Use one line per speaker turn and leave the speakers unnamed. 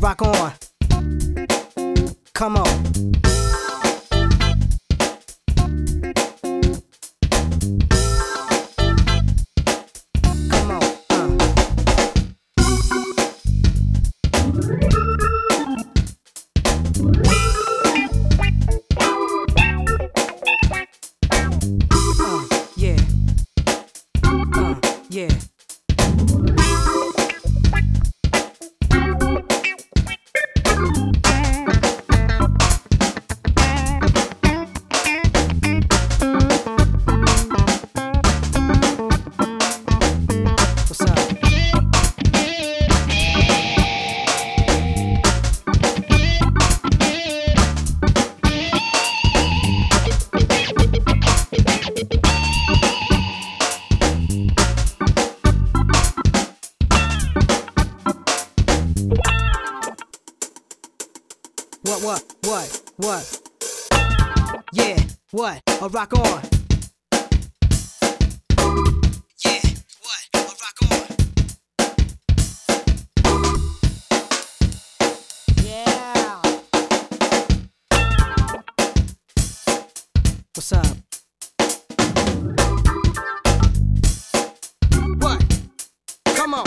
rock on. Come on. Come on. Uh. Uh, yeah. Uh, yeah. What, what, what, what? Yeah, what? I'll rock on. Yeah, what? I'll rock on. Yeah. What's up? What? Come on,